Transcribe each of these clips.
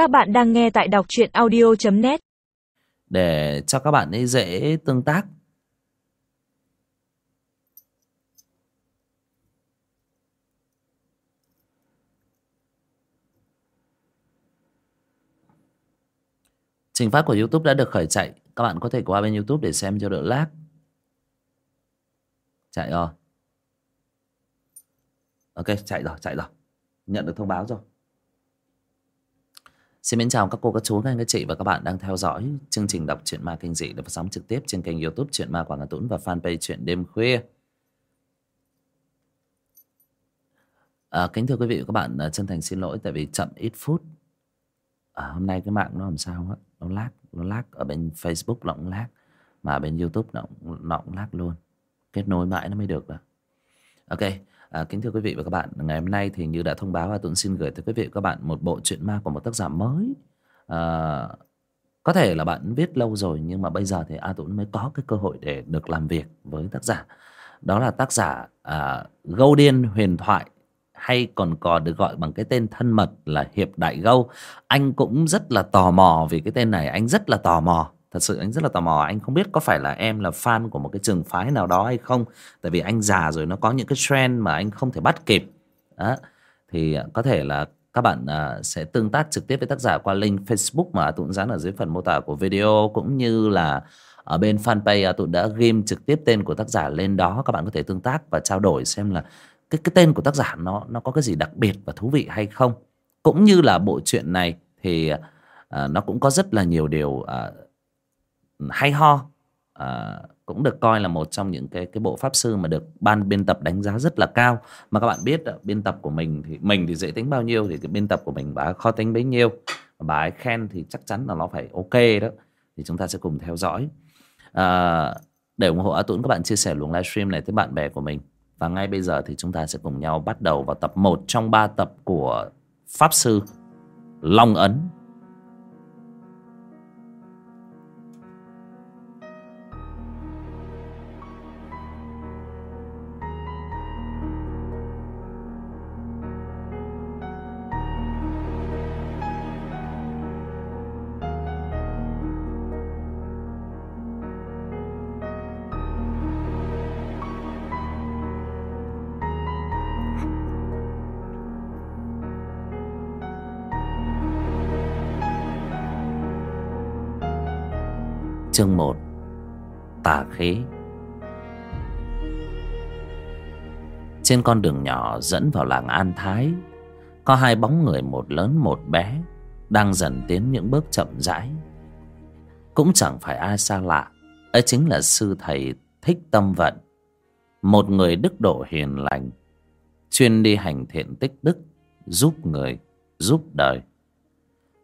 Các bạn đang nghe tại đọc truyện audio.net để cho các bạn ấy dễ tương tác. Trình phát của youtube đã được khởi chạy. Các bạn có thể qua bên youtube để xem cho đỡ lag. Chạy rồi. Ok, chạy rồi chạy rồi. Nhận được thông báo rồi. Xin mến chào các cô, các chú, các anh, các chị và các bạn đang theo dõi chương trình đọc truyện ma kinh dị được phát sóng trực tiếp trên kênh youtube truyện ma Quảng Hà Tũng và fanpage truyện đêm khuya. À, kính thưa quý vị và các bạn, à, chân thành xin lỗi tại vì chậm ít phút. À, hôm nay cái mạng nó làm sao á, nó lag, nó lag ở bên Facebook nó cũng lag, mà bên YouTube nó cũng, nó cũng lag luôn. Kết nối mãi nó mới được đó. Ok, À, kính thưa quý vị và các bạn, ngày hôm nay thì như đã thông báo, và Tuấn xin gửi tới quý vị và các bạn một bộ truyện ma của một tác giả mới. À, có thể là bạn viết lâu rồi nhưng mà bây giờ thì A Tuấn mới có cái cơ hội để được làm việc với tác giả. Đó là tác giả à, Gâu Điên Huyền Thoại hay còn còn được gọi bằng cái tên thân mật là Hiệp Đại Gâu. Anh cũng rất là tò mò vì cái tên này, anh rất là tò mò thật sự anh rất là tò mò anh không biết có phải là em là fan của một cái trường phái nào đó hay không. Tại vì anh già rồi nó có những cái trend mà anh không thể bắt kịp. Đó. thì à, có thể là các bạn uh, sẽ tương tác trực tiếp với tác giả qua link Facebook mà tụi dán ở dưới phần mô tả của video cũng như là ở bên fanpage à, tụi đã ghim trực tiếp tên của tác giả lên đó. Các bạn có thể tương tác và trao đổi xem là cái cái tên của tác giả nó nó có cái gì đặc biệt và thú vị hay không. Cũng như là bộ truyện này thì uh, nó cũng có rất là nhiều điều uh, hay ho à, cũng được coi là một trong những cái cái bộ pháp sư mà được ban biên tập đánh giá rất là cao. Mà các bạn biết ờ, biên tập của mình thì mình thì dễ tính bao nhiêu thì cái biên tập của mình bà khó tính bấy nhiêu. Bà ấy khen thì chắc chắn là nó phải ok đó. Thì chúng ta sẽ cùng theo dõi. À, để ủng hộ A Tuấn các bạn chia sẻ luồng livestream này tới bạn bè của mình. Và ngay bây giờ thì chúng ta sẽ cùng nhau bắt đầu vào tập 1 trong 3 tập của Pháp Sư Long Ấn. Chương 1 Tà khí Trên con đường nhỏ dẫn vào làng An Thái Có hai bóng người một lớn một bé Đang dần tiến những bước chậm rãi. Cũng chẳng phải ai xa lạ ấy chính là sư thầy Thích Tâm Vận Một người đức độ hiền lành Chuyên đi hành thiện tích đức Giúp người, giúp đời.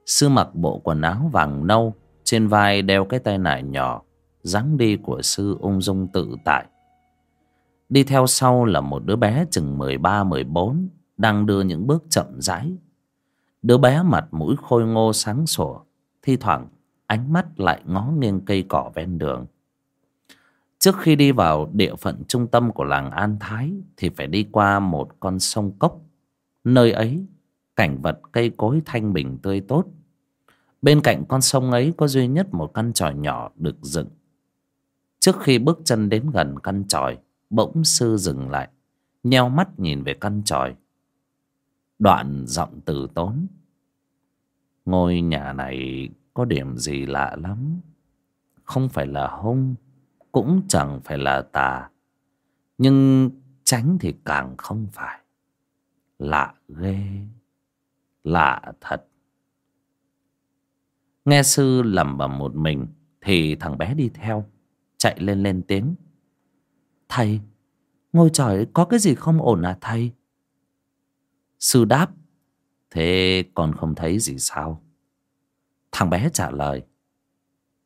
Sư mặc bộ quần áo vàng nâu trên vai đeo cái tay nải nhỏ, dáng đi của sư ung dung tự tại. Đi theo sau là một đứa bé chừng mười ba, mười bốn, đang đưa những bước chậm rãi. Đứa bé mặt mũi khôi ngô sáng sủa, thi thoảng ánh mắt lại ngó nghiêng cây cỏ ven đường. Trước khi đi vào địa phận trung tâm của làng an thái thì phải đi qua một con sông cốc. Nơi ấy, cảnh vật cây cối thanh bình tươi tốt Bên cạnh con sông ấy có duy nhất một căn tròi nhỏ được dựng. Trước khi bước chân đến gần căn tròi, bỗng sư dừng lại, nheo mắt nhìn về căn tròi. Đoạn giọng từ tốn. Ngôi nhà này có điểm gì lạ lắm. Không phải là hung, cũng chẳng phải là tà. Nhưng tránh thì càng không phải. Lạ ghê, lạ thật. Nghe sư lẩm bẩm một mình, Thì thằng bé đi theo, Chạy lên lên tiếng. Thầy, Ngôi trời có cái gì không ổn à thầy? Sư đáp, Thế con không thấy gì sao? Thằng bé trả lời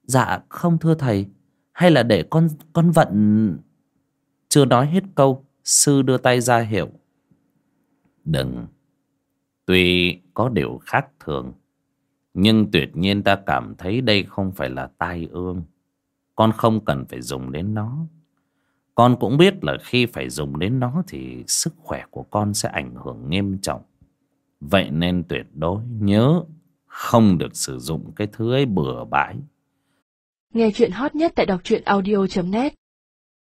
Dạ không thưa thầy, Hay là để con con vận Chưa nói hết câu, Sư đưa tay ra hiệu, Đừng, Tuy có điều khác thường nhưng tuyệt nhiên ta cảm thấy đây không phải là tai ương. Con không cần phải dùng đến nó. Con cũng biết là khi phải dùng đến nó thì sức khỏe của con sẽ ảnh hưởng nghiêm trọng. Vậy nên tuyệt đối nhớ không được sử dụng cái thứ ấy bừa bãi Nghe chuyện hot nhất tại đọc truyện audio.net